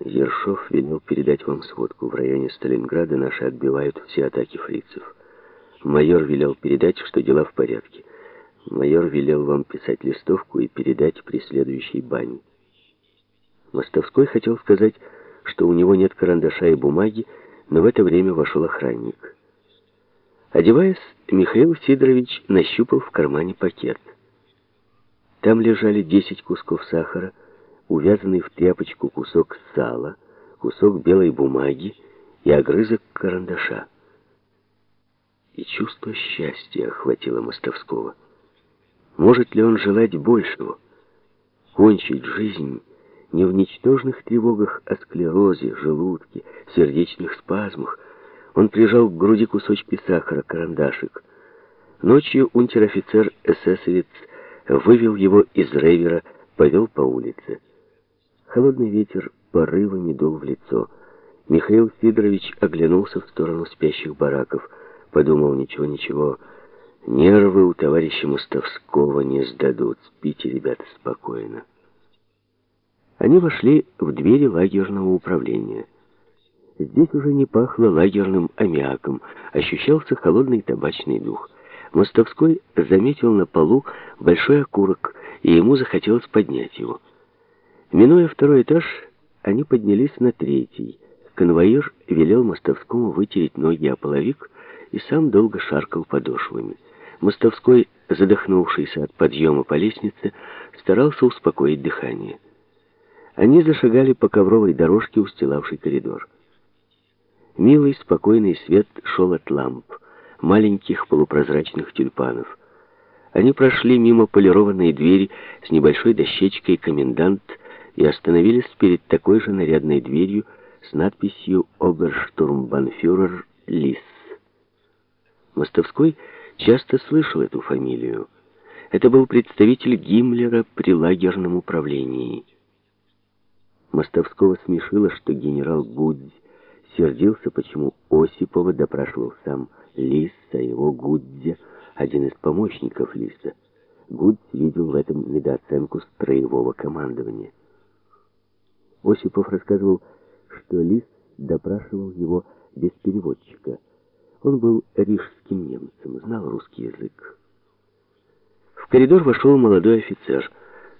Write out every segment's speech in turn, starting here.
Ершов велел передать вам сводку. В районе Сталинграда наши отбивают все атаки фрицев. Майор велел передать, что дела в порядке. Майор велел вам писать листовку и передать при следующей бане. Мостовской хотел сказать, что у него нет карандаша и бумаги, но в это время вошел охранник. Одеваясь, Михаил Сидорович нащупал в кармане пакет. Там лежали 10 кусков сахара, увязанный в тряпочку кусок сала, кусок белой бумаги и огрызок карандаша. И чувство счастья охватило Мостовского. Может ли он желать большего? Кончить жизнь не в ничтожных тревогах о склерозе, желудке, сердечных спазмах. Он прижал к груди кусочки сахара, карандашик. Ночью унтер-офицер-эсэсовец вывел его из рейвера, повел по улице. Холодный ветер порывами дул в лицо. Михаил Сидорович оглянулся в сторону спящих бараков. Подумал, ничего-ничего, нервы у товарища Мостовского не сдадут. Спите, ребята, спокойно. Они вошли в двери лагерного управления. Здесь уже не пахло лагерным аммиаком, ощущался холодный табачный дух. Мостовской заметил на полу большой окурок, и ему захотелось поднять его. Минуя второй этаж, они поднялись на третий. Конвоир велел Мостовскому вытереть ноги о половик и сам долго шаркал подошвами. Мостовской, задохнувшийся от подъема по лестнице, старался успокоить дыхание. Они зашагали по ковровой дорожке, устилавшей коридор. Милый, спокойный свет шел от ламп, маленьких полупрозрачных тюльпанов. Они прошли мимо полированной двери с небольшой дощечкой «Комендант» и остановились перед такой же нарядной дверью с надписью «Оберштурмбанфюрер Лис». Мостовской часто слышал эту фамилию. Это был представитель Гиммлера при лагерном управлении. Мостовского смешило, что генерал Гудзь сердился, почему Осипова допрашивал сам Лис, а его Гудзя, один из помощников Лиса. Гудзь видел в этом недооценку строевого командования. Осипов рассказывал, что Лис допрашивал его без переводчика. Он был рижским немцем, знал русский язык. В коридор вошел молодой офицер,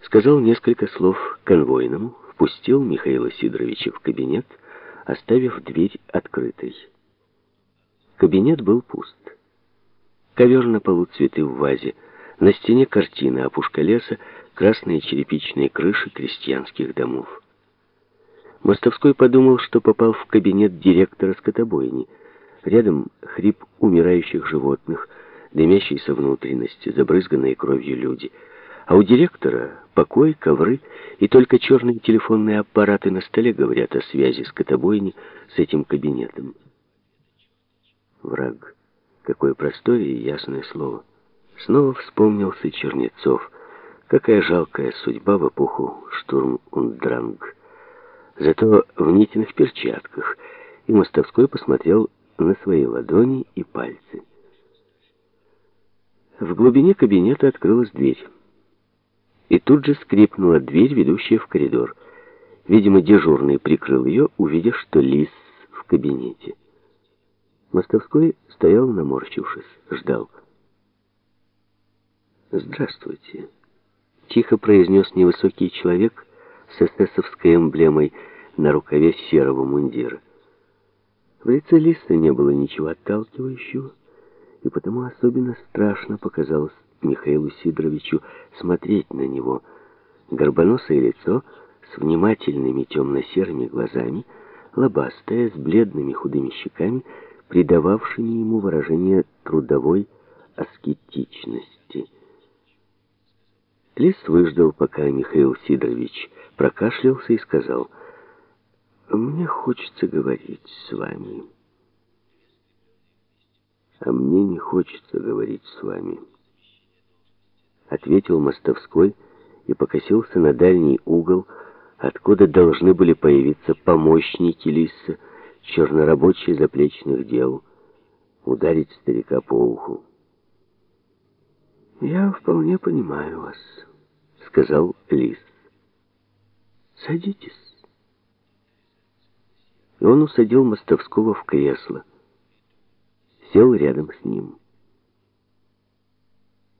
сказал несколько слов конвойному, впустил Михаила Сидоровича в кабинет, оставив дверь открытой. Кабинет был пуст. Ковер на полу, цветы в вазе, на стене картины, опушка леса, красные черепичные крыши крестьянских домов. Мостовской подумал, что попал в кабинет директора скотобойни. Рядом хрип умирающих животных, дымящиеся внутренности, забрызганные кровью люди — а у директора покой, ковры и только черные телефонные аппараты на столе говорят о связи с котобойни с этим кабинетом. Враг. Какое простое и ясное слово. Снова вспомнился Чернецов. Какая жалкая судьба в эпоху штурм und дранг. Зато в нитиных перчатках. И Мостовской посмотрел на свои ладони и пальцы. В глубине кабинета открылась дверь. И тут же скрипнула дверь, ведущая в коридор. Видимо, дежурный прикрыл ее, увидев, что лис в кабинете. Мостовской стоял, наморщившись, ждал. «Здравствуйте», — тихо произнес невысокий человек с эсэсовской эмблемой на рукаве серого мундира. В лице Лиса не было ничего отталкивающего, и потому особенно страшно показалось Михаилу Сидоровичу смотреть на него. Горбоносое лицо с внимательными темно-серыми глазами, лобастое, с бледными худыми щеками, придававшими ему выражение трудовой аскетичности. Лис выждал, пока Михаил Сидорович прокашлялся и сказал, «Мне хочется говорить с вами». «А мне не хочется говорить с вами» ответил Мостовской и покосился на дальний угол, откуда должны были появиться помощники Лиса, чернорабочие заплечных дел, ударить старика по уху. «Я вполне понимаю вас», — сказал Лис. «Садитесь». и он усадил Мостовского в кресло. Сел рядом с ним.